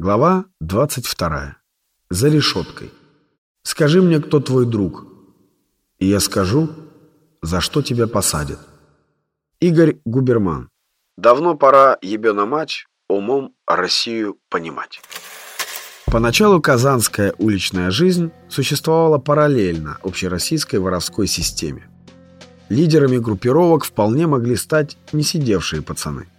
Глава 22. За решеткой. Скажи мне, кто твой друг, и я скажу, за что тебя посадят. Игорь Губерман. Давно пора, ебена мать, умом Россию понимать. Поначалу казанская уличная жизнь существовала параллельно общероссийской воровской системе. Лидерами группировок вполне могли стать не сидевшие пацаны –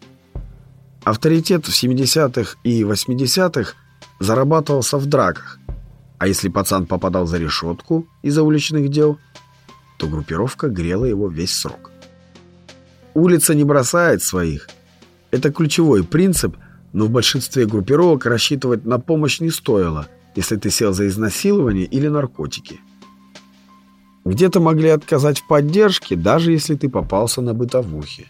Авторитет в 70-х и 80-х зарабатывался в драках, а если пацан попадал за решетку из-за уличных дел, то группировка грела его весь срок. Улица не бросает своих. Это ключевой принцип, но в большинстве группировок рассчитывать на помощь не стоило, если ты сел за изнасилование или наркотики. Где-то могли отказать в поддержке, даже если ты попался на бытовухе.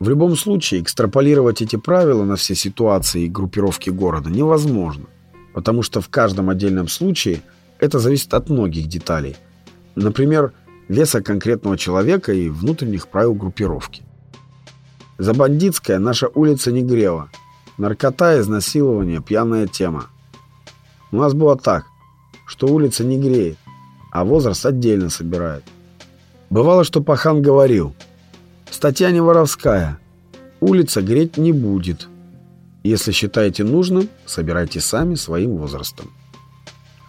В любом случае, экстраполировать эти правила на все ситуации и группировки города невозможно, потому что в каждом отдельном случае это зависит от многих деталей. Например, веса конкретного человека и внутренних правил группировки. За бандитская наша улица не грела. Наркота, изнасилование, пьяная тема. У нас было так, что улица не греет, а возраст отдельно собирает. Бывало, что пахан говорил – Статья не воровская. Улица греть не будет. Если считаете нужным, собирайте сами своим возрастом.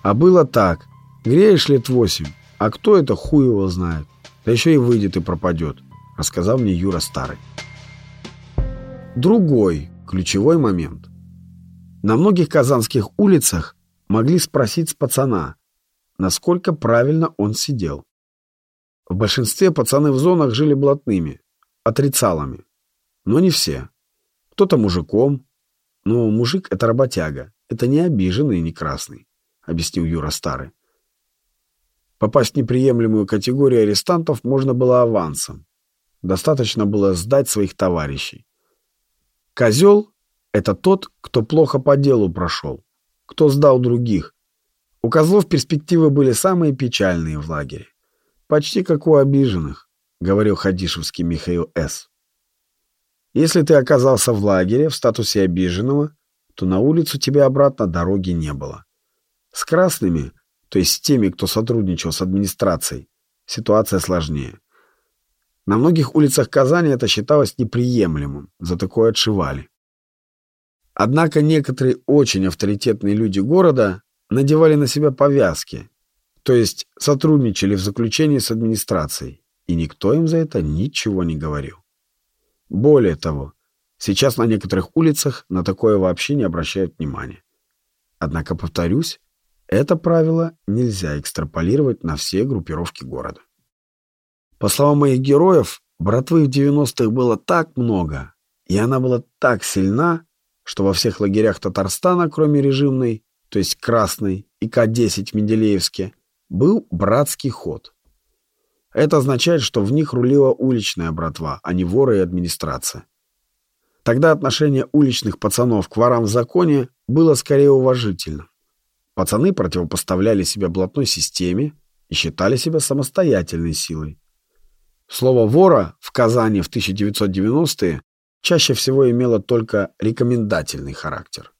А было так. Греешь лет восемь, а кто это хуй его знает. Да еще и выйдет и пропадет, рассказал мне Юра Старый. Другой ключевой момент. На многих казанских улицах могли спросить с пацана, насколько правильно он сидел. В большинстве пацаны в зонах жили блатными, отрицалами. Но не все. Кто-то мужиком. Но мужик — это работяга. Это не обиженный и не красный, — объяснил Юра Старый. Попасть в неприемлемую категорию арестантов можно было авансом. Достаточно было сдать своих товарищей. Козел — это тот, кто плохо по делу прошел, кто сдал других. У козлов перспективы были самые печальные в лагере. Почти как у обиженных. — говорил Хадишевский Михаил С. «Если ты оказался в лагере в статусе обиженного, то на улицу тебе обратно дороги не было. С красными, то есть с теми, кто сотрудничал с администрацией, ситуация сложнее. На многих улицах Казани это считалось неприемлемым, за такое отшивали. Однако некоторые очень авторитетные люди города надевали на себя повязки, то есть сотрудничали в заключении с администрацией и никто им за это ничего не говорил. Более того, сейчас на некоторых улицах на такое вообще не обращают внимания. Однако, повторюсь, это правило нельзя экстраполировать на все группировки города. По словам моих героев, братвы в 90-х было так много, и она была так сильна, что во всех лагерях Татарстана, кроме режимной, то есть Красной и К-10 в Менделеевске, был братский ход. Это означает, что в них рулила уличная братва, а не воры и администрация. Тогда отношение уличных пацанов к ворам в законе было скорее уважительным. Пацаны противопоставляли себя блатной системе и считали себя самостоятельной силой. Слово «вора» в Казани в 1990-е чаще всего имело только рекомендательный характер.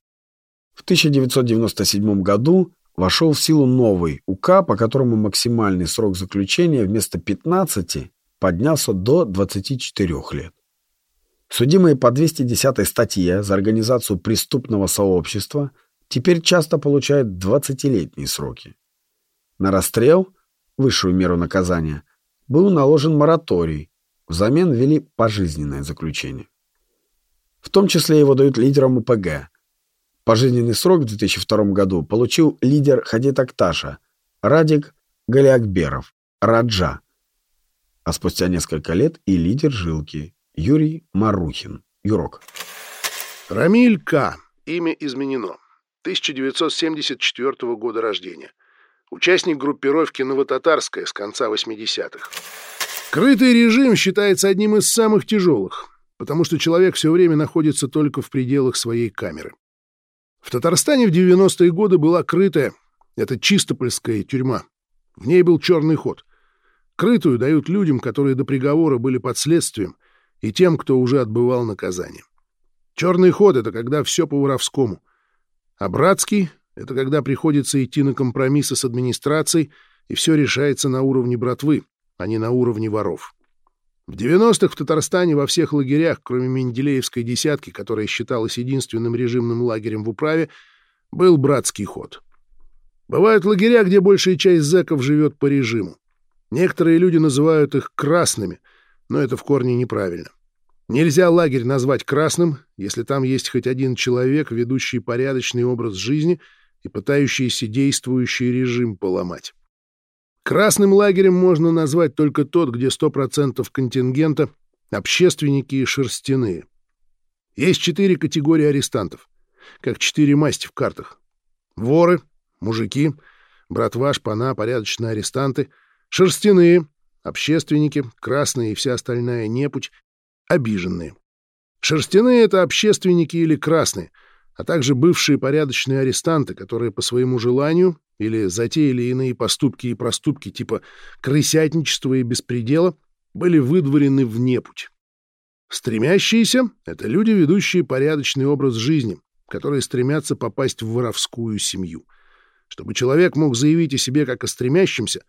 В 1997 году вошел в силу новый УК, по которому максимальный срок заключения вместо 15 поднялся до 24 лет. Судимые по 210 статье за организацию преступного сообщества теперь часто получают 20-летние сроки. На расстрел, высшую меру наказания, был наложен мораторий, взамен ввели пожизненное заключение. В том числе его дают лидерам УПГ, Пожизненный срок в 2002 году получил лидер Хадид Акташа Радик Галиакберов, Раджа. А спустя несколько лет и лидер Жилки Юрий Марухин, Юрок. Рамиль К. Имя изменено. 1974 года рождения. Участник группировки «Новотатарская» с конца 80-х. Крытый режим считается одним из самых тяжелых, потому что человек все время находится только в пределах своей камеры. В Татарстане в 90-е годы была крытая, это чистопольская тюрьма. В ней был черный ход. Крытую дают людям, которые до приговора были под следствием, и тем, кто уже отбывал наказание. Черный ход — это когда все по-воровскому. А братский — это когда приходится идти на компромиссы с администрацией, и все решается на уровне братвы, а не на уровне воров. В 90-х в Татарстане во всех лагерях, кроме Менделеевской десятки, которая считалась единственным режимным лагерем в управе, был братский ход. Бывают лагеря, где большая часть зэков живет по режиму. Некоторые люди называют их «красными», но это в корне неправильно. Нельзя лагерь назвать красным, если там есть хоть один человек, ведущий порядочный образ жизни и пытающийся действующий режим поломать. Красным лагерем можно назвать только тот, где 100% контингента — общественники и шерстяные. Есть четыре категории арестантов, как четыре масти в картах. Воры, мужики, братва, шпана, порядочные арестанты, шерстяные, общественники, красные и вся остальная непуть, обиженные. Шерстяные — это общественники или красные, а также бывшие порядочные арестанты, которые по своему желанию или затеяли иные поступки и проступки типа крысятничества и беспредела, были выдворены в непуть. Стремящиеся — это люди, ведущие порядочный образ жизни, которые стремятся попасть в воровскую семью. Чтобы человек мог заявить о себе как о стремящемся,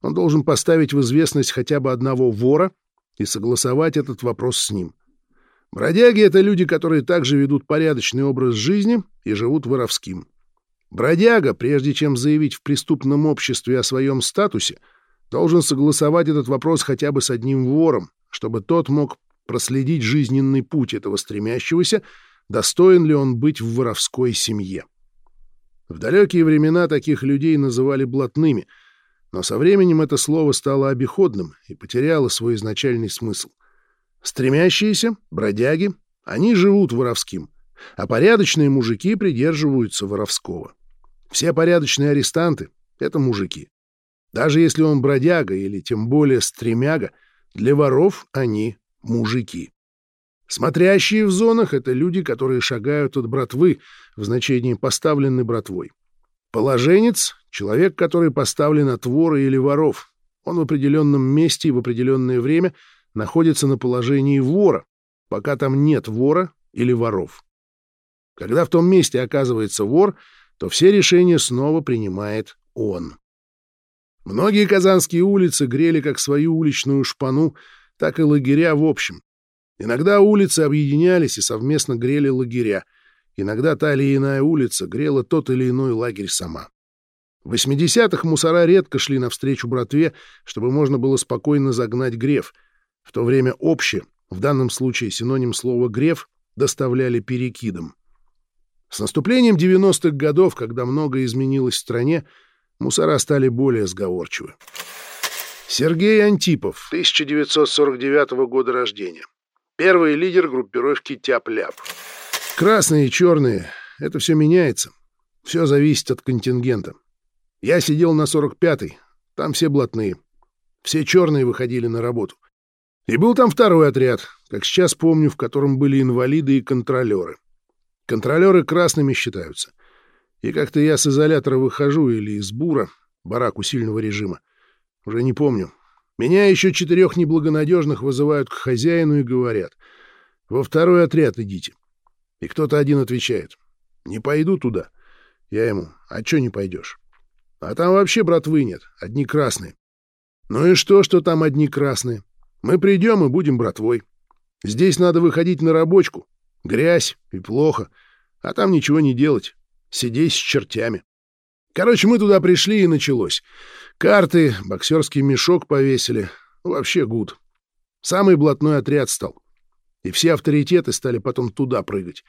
он должен поставить в известность хотя бы одного вора и согласовать этот вопрос с ним. Бродяги — это люди, которые также ведут порядочный образ жизни и живут воровским. Бродяга, прежде чем заявить в преступном обществе о своем статусе, должен согласовать этот вопрос хотя бы с одним вором, чтобы тот мог проследить жизненный путь этого стремящегося, достоин ли он быть в воровской семье. В далекие времена таких людей называли блатными, но со временем это слово стало обиходным и потеряло свой изначальный смысл. Стремящиеся, бродяги, они живут воровским, а порядочные мужики придерживаются воровского. Все порядочные арестанты — это мужики. Даже если он бродяга или тем более стремяга, для воров они мужики. Смотрящие в зонах — это люди, которые шагают от братвы в значении поставленной братвой. Положенец — человек, который поставлен от вора или воров. Он в определенном месте и в определенное время находится на положении вора, пока там нет вора или воров. Когда в том месте оказывается вор — то все решения снова принимает он. Многие казанские улицы грели как свою уличную шпану, так и лагеря в общем. Иногда улицы объединялись и совместно грели лагеря. Иногда та или иная улица грела тот или иной лагерь сама. В 80-х мусора редко шли навстречу братве, чтобы можно было спокойно загнать греф. В то время общее, в данном случае синоним слова «греф», доставляли перекидом. С наступлением 90-х годов, когда многое изменилось в стране, мусора стали более сговорчивы. Сергей Антипов, 1949 года рождения. Первый лидер группировки «Тяп-ляп». Красные и черные — это все меняется. Все зависит от контингента. Я сидел на 45-й, там все блатные. Все черные выходили на работу. И был там второй отряд, как сейчас помню, в котором были инвалиды и контролеры. Контролеры красными считаются. И как-то я с изолятора выхожу или из бура, бараку сильного режима. Уже не помню. Меня еще четырех неблагонадежных вызывают к хозяину и говорят. Во второй отряд идите. И кто-то один отвечает. Не пойду туда. Я ему. А чё не пойдешь? А там вообще братвы нет. Одни красные. Ну и что, что там одни красные? Мы придем и будем братвой. Здесь надо выходить на рабочку. Грязь и плохо, а там ничего не делать. Сидеть с чертями. Короче, мы туда пришли, и началось. Карты, боксерский мешок повесили. Вообще гуд. Самый блатной отряд стал. И все авторитеты стали потом туда прыгать.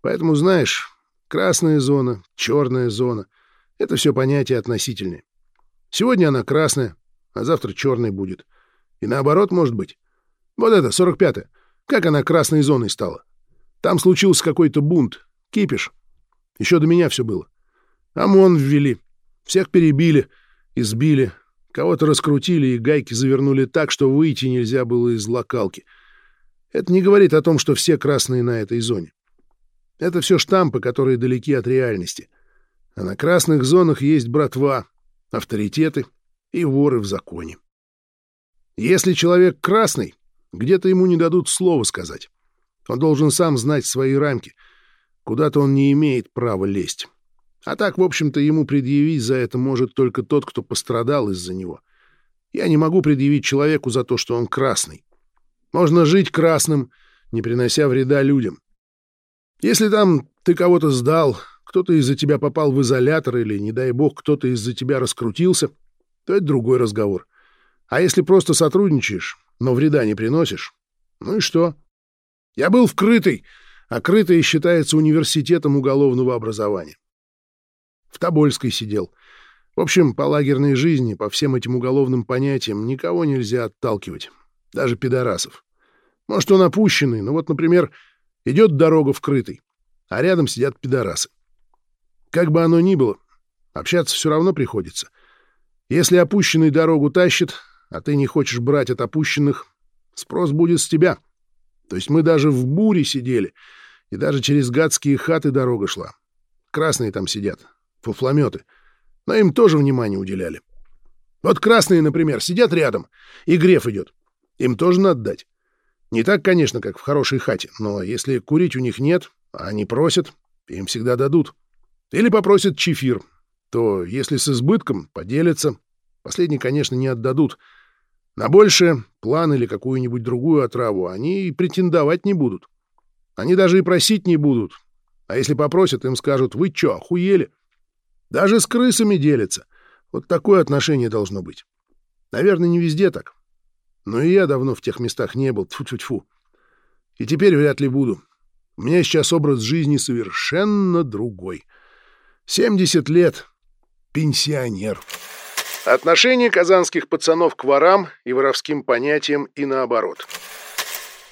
Поэтому, знаешь, красная зона, черная зона — это все понятия относительные. Сегодня она красная, а завтра черной будет. И наоборот, может быть. Вот это, 45-я. Как она красной зоной стала? Там случился какой-то бунт, кипиш. Еще до меня все было. ОМОН ввели, всех перебили, избили, кого-то раскрутили и гайки завернули так, что выйти нельзя было из локалки. Это не говорит о том, что все красные на этой зоне. Это все штампы, которые далеки от реальности. А на красных зонах есть братва, авторитеты и воры в законе. Если человек красный, где-то ему не дадут слова сказать. Он должен сам знать свои рамки. Куда-то он не имеет права лезть. А так, в общем-то, ему предъявить за это может только тот, кто пострадал из-за него. Я не могу предъявить человеку за то, что он красный. Можно жить красным, не принося вреда людям. Если там ты кого-то сдал, кто-то из-за тебя попал в изолятор или, не дай бог, кто-то из-за тебя раскрутился, то это другой разговор. А если просто сотрудничаешь, но вреда не приносишь, ну и что? Я был в Крытой, а Крытая считается университетом уголовного образования. В Тобольской сидел. В общем, по лагерной жизни, по всем этим уголовным понятиям, никого нельзя отталкивать. Даже пидорасов. Может, он опущенный, но вот, например, идет дорога вкрытой, а рядом сидят пидорасы. Как бы оно ни было, общаться все равно приходится. Если опущенный дорогу тащит, а ты не хочешь брать от опущенных, спрос будет с тебя. То есть мы даже в буре сидели, и даже через гадские хаты дорога шла. Красные там сидят, фуфлометы. Но им тоже внимание уделяли. Вот красные, например, сидят рядом, и Греф идет. Им тоже надо дать. Не так, конечно, как в хорошей хате, но если курить у них нет, а они просят, им всегда дадут. Или попросят чефир, то, если с избытком, поделятся. Последний, конечно, не отдадут. На большее, план или какую-нибудь другую отраву они и претендовать не будут. Они даже и просить не будут. А если попросят, им скажут, вы чё, охуели? Даже с крысами делятся. Вот такое отношение должно быть. Наверное, не везде так. Но и я давно в тех местах не был. Тьфу-тьфу-тьфу. И теперь вряд ли буду. У меня сейчас образ жизни совершенно другой. 70 лет. Пенсионер. Отношение казанских пацанов к ворам и воровским понятиям и наоборот.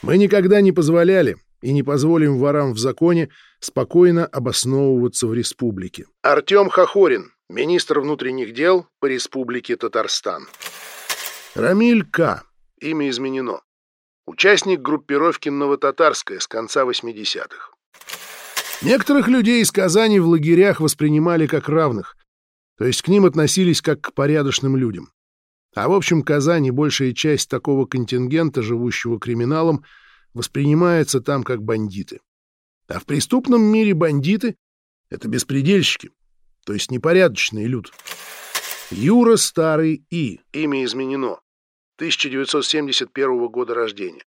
Мы никогда не позволяли и не позволим ворам в законе спокойно обосновываться в республике. Артем Хохорин, министр внутренних дел по республике Татарстан. Рамиль К. Имя изменено. Участник группировки «Новотатарская» с конца 80-х. Некоторых людей из Казани в лагерях воспринимали как равных, то есть к ним относились как к порядочным людям. А в общем, Казань и большая часть такого контингента, живущего криминалом, воспринимается там как бандиты. А в преступном мире бандиты — это беспредельщики, то есть непорядочный люд. Юра Старый И. Имя изменено. 1971 года рождения.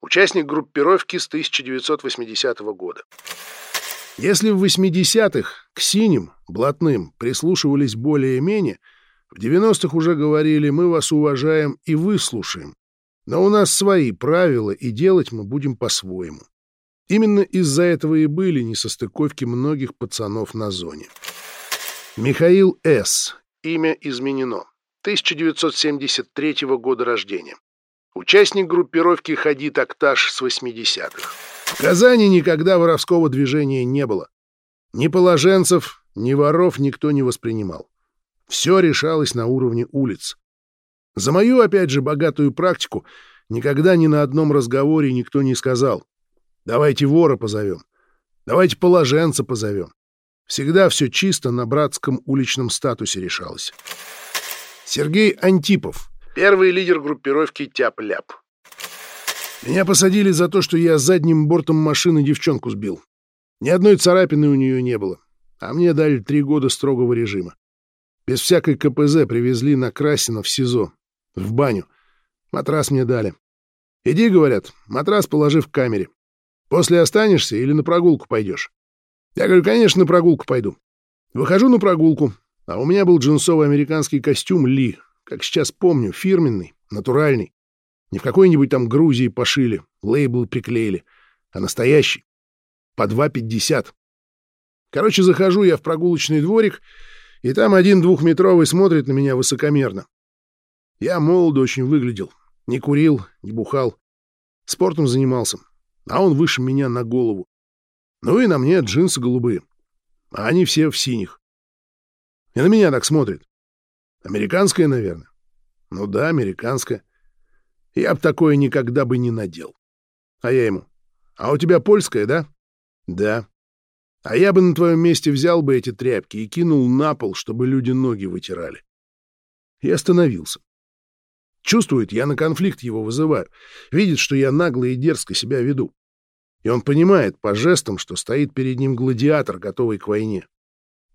Участник группировки с 1980 года. Если в 80-х к синим, блатным, прислушивались более-менее, в 90-х уже говорили «мы вас уважаем и выслушаем». Но у нас свои правила, и делать мы будем по-своему. Именно из-за этого и были несостыковки многих пацанов на зоне. Михаил С. Имя изменено. 1973 года рождения. Участник группировки «Ходи Такташ» с 80-х. В Казани никогда воровского движения не было. Ни положенцев, ни воров никто не воспринимал. Все решалось на уровне улиц. За мою, опять же, богатую практику никогда ни на одном разговоре никто не сказал «давайте вора позовем», «давайте положенца позовем». Всегда все чисто на братском уличном статусе решалось. Сергей Антипов, первый лидер группировки «Тяп-ляп». Меня посадили за то, что я задним бортом машины девчонку сбил. Ни одной царапины у нее не было, а мне дали три года строгого режима. Без всякой КПЗ привезли на Красина в СИЗО, в баню. Матрас мне дали. Иди, говорят, матрас положи в камере. После останешься или на прогулку пойдешь? Я говорю, конечно, на прогулку пойду. Выхожу на прогулку, а у меня был джинсовый американский костюм Ли, как сейчас помню, фирменный, натуральный. Не в какой-нибудь там Грузии пошили, лейбл приклеили, а настоящий. По 2,50. Короче, захожу я в прогулочный дворик, и там один двухметровый смотрит на меня высокомерно. Я молодо очень выглядел, не курил, не бухал, спортом занимался, а он выше меня на голову. Ну и на мне джинсы голубые, а они все в синих. И на меня так смотрит. Американская, наверное. Ну да, американская. Я б такое никогда бы не надел. А я ему. А у тебя польская, да? Да. А я бы на твоем месте взял бы эти тряпки и кинул на пол, чтобы люди ноги вытирали. И остановился. Чувствует, я на конфликт его вызываю. Видит, что я нагло и дерзко себя веду. И он понимает по жестам, что стоит перед ним гладиатор, готовый к войне.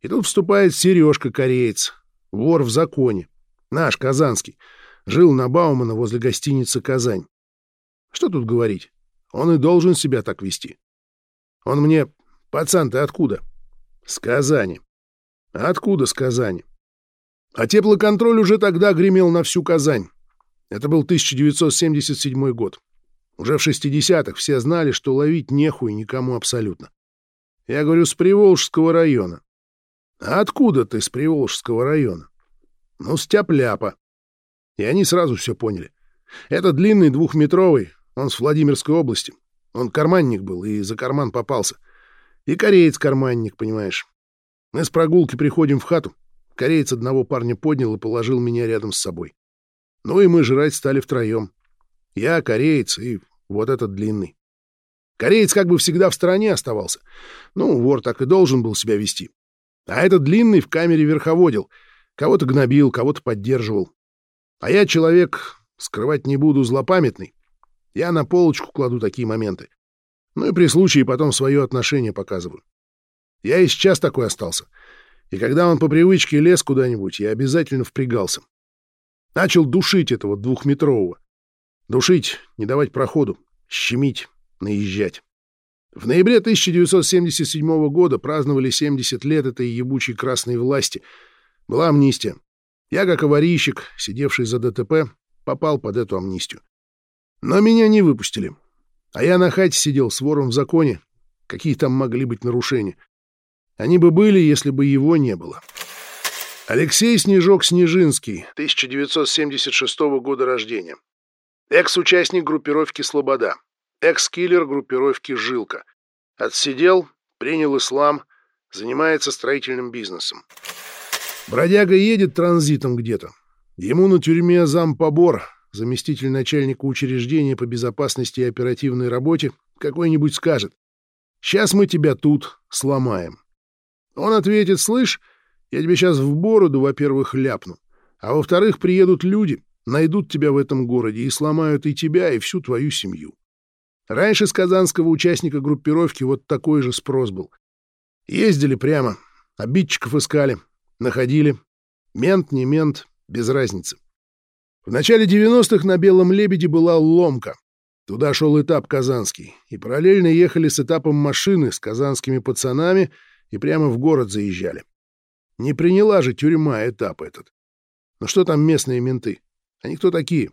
И тут вступает Сережка Кореец, вор в законе, наш, казанский, жил на Баумана возле гостиницы «Казань». Что тут говорить? Он и должен себя так вести. Он мне... Пацан, ты откуда? С Казани. Откуда с Казани? А теплоконтроль уже тогда гремел на всю Казань. Это был 1977 год. Уже в 60-х все знали, что ловить нехуй никому абсолютно. Я говорю, с Приволжского района. А откуда ты с Приволжского района? Ну, с Тяпляпа. И они сразу все поняли. Это длинный двухметровый, он с Владимирской области. Он карманник был и за карман попался. И кореец-карманник, понимаешь. Мы с прогулки приходим в хату. Кореец одного парня поднял и положил меня рядом с собой. Ну и мы жрать стали втроем. Я, кореец и вот этот длинный. Кореец как бы всегда в стороне оставался. Ну, вор так и должен был себя вести. А этот длинный в камере верховодил. Кого-то гнобил, кого-то поддерживал. А я человек, скрывать не буду, злопамятный. Я на полочку кладу такие моменты. Ну и при случае потом свое отношение показываю. Я и сейчас такой остался. И когда он по привычке лез куда-нибудь, я обязательно впрягался. Начал душить этого двухметрового. Душить, не давать проходу, щемить, наезжать. В ноябре 1977 года праздновали 70 лет этой ебучей красной власти. Была амнистия. Я, как аварийщик, сидевший за ДТП, попал под эту амнистию. Но меня не выпустили. А я на хате сидел с вором в законе. Какие там могли быть нарушения? Они бы были, если бы его не было. Алексей Снежок-Снежинский, 1976 года рождения. Экс-участник группировки «Слобода». Экс-киллер группировки «Жилка». Отсидел, принял ислам, занимается строительным бизнесом. Бродяга едет транзитом где-то. Ему на тюрьме зампобор, заместитель начальника учреждения по безопасности и оперативной работе, какой-нибудь скажет «Сейчас мы тебя тут сломаем». Он ответит «Слышь, я тебе сейчас в бороду, во-первых, ляпну, а во-вторых, приедут люди, найдут тебя в этом городе и сломают и тебя, и всю твою семью». Раньше с казанского участника группировки вот такой же спрос был. Ездили прямо, обидчиков искали, находили. Мент, не мент, без разницы. В начале 90-х на Белом Лебеде была ломка. Туда шел этап казанский, и параллельно ехали с этапом машины с казанскими пацанами и прямо в город заезжали. Не приняла же тюрьма этап этот. Но что там местные менты? Они кто такие?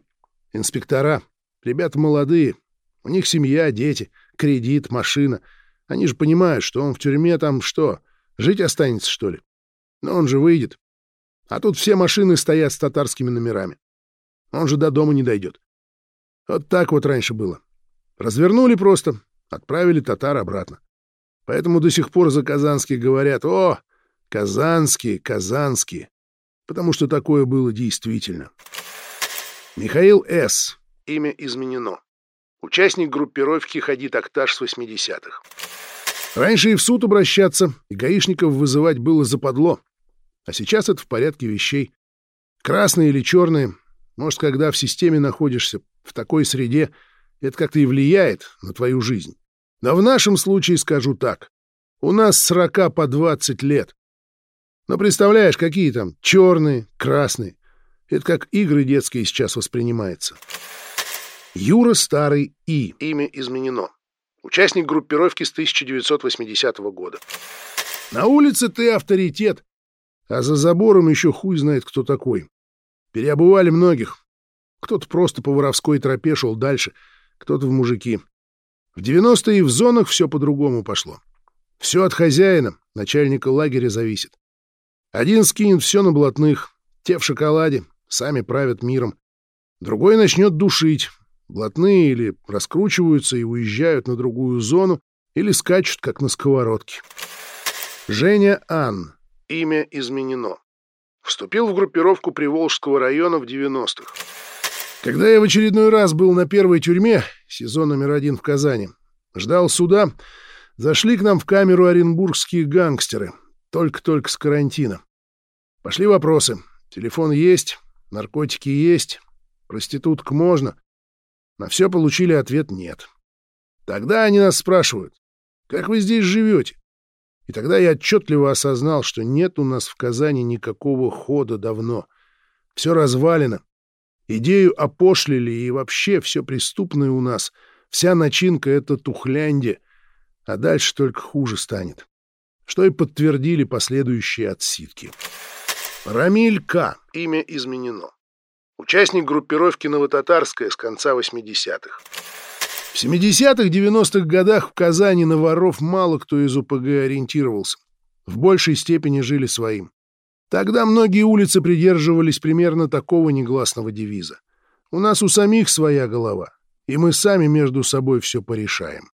Инспектора. Ребята молодые. У них семья, дети, кредит, машина. Они же понимают, что он в тюрьме там что, жить останется, что ли? Но он же выйдет. А тут все машины стоят с татарскими номерами. Он же до дома не дойдет. Вот так вот раньше было. Развернули просто, отправили татар обратно. Поэтому до сих пор за казанские говорят «О, казанские, казанские», потому что такое было действительно. Михаил С. Имя изменено. Участник группировки «Ходит Акташ» с 80-х. Раньше и в суд обращаться, и гаишников вызывать было западло. А сейчас это в порядке вещей. Красные или черные, может, когда в системе находишься, в такой среде, это как-то и влияет на твою жизнь. Но в нашем случае скажу так. У нас сорока по двадцать лет. Но представляешь, какие там черные, красные. Это как игры детские сейчас воспринимается. Юра Старый И. Имя изменено. Участник группировки с 1980 года. На улице ты авторитет, а за забором еще хуй знает, кто такой. Переобували многих. Кто-то просто по воровской тропе шел дальше, кто-то в мужики. В 90-е в зонах все по-другому пошло. Все от хозяина, начальника лагеря зависит. Один скинет все на блатных, те в шоколаде, сами правят миром. Другой начнет душить. Блатные или раскручиваются и уезжают на другую зону, или скачут, как на сковородке. Женя Ан. Имя изменено. Вступил в группировку Приволжского района в 90-х. Когда я в очередной раз был на первой тюрьме, сезон номер один в Казани, ждал суда, зашли к нам в камеру оренбургские гангстеры, только-только с карантина. Пошли вопросы. Телефон есть, наркотики есть, проститутка можно. На все получили ответ «нет». Тогда они нас спрашивают, как вы здесь живете? И тогда я отчетливо осознал, что нет у нас в Казани никакого хода давно. Все развалено. Идею опошлили, и вообще все преступное у нас. Вся начинка — это тухлянде, а дальше только хуже станет. Что и подтвердили последующие отсидки. Рамиль К. Имя изменено. Участник группировки «Новотатарская» с конца 80-х. В 70-х-90-х годах в Казани на воров мало кто из УПГ ориентировался. В большей степени жили своим. Тогда многие улицы придерживались примерно такого негласного девиза. У нас у самих своя голова, и мы сами между собой все порешаем.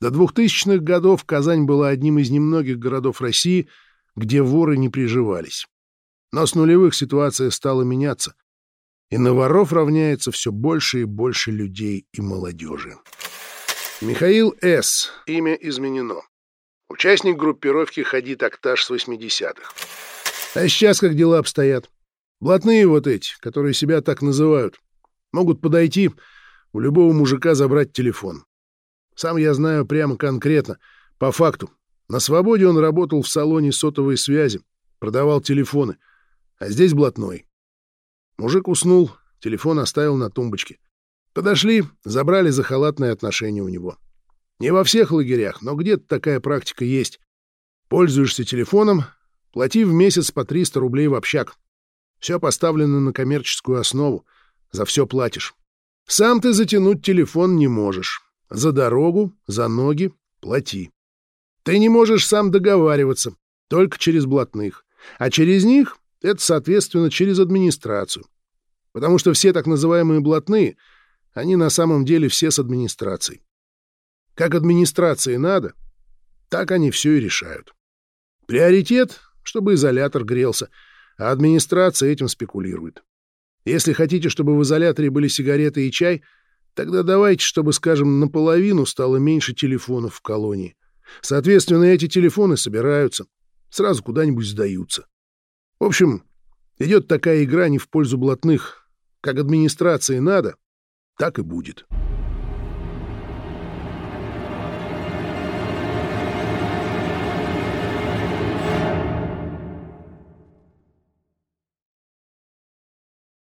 До 2000-х годов Казань была одним из немногих городов России, где воры не приживались. Но с нулевых ситуация стала меняться и на воров равняется все больше и больше людей и молодежи. Михаил С. Имя изменено. Участник группировки «Ходи тактаж» с 80-х. А сейчас как дела обстоят? Блатные вот эти, которые себя так называют, могут подойти у любого мужика забрать телефон. Сам я знаю прямо конкретно, по факту. На свободе он работал в салоне сотовой связи, продавал телефоны, а здесь блатной. Мужик уснул, телефон оставил на тумбочке. Подошли, забрали за халатное отношение у него. Не во всех лагерях, но где-то такая практика есть. Пользуешься телефоном, плати в месяц по 300 рублей в общак. Все поставлено на коммерческую основу, за все платишь. Сам ты затянуть телефон не можешь. За дорогу, за ноги плати. Ты не можешь сам договариваться, только через блатных. А через них это, соответственно, через администрацию. Потому что все так называемые блатные, они на самом деле все с администрацией. Как администрации надо, так они все и решают. Приоритет, чтобы изолятор грелся, а администрация этим спекулирует. Если хотите, чтобы в изоляторе были сигареты и чай, тогда давайте, чтобы, скажем, наполовину стало меньше телефонов в колонии. Соответственно, эти телефоны собираются, сразу куда-нибудь сдаются. В общем, идет такая игра не в пользу блатных. Как администрации надо, так и будет.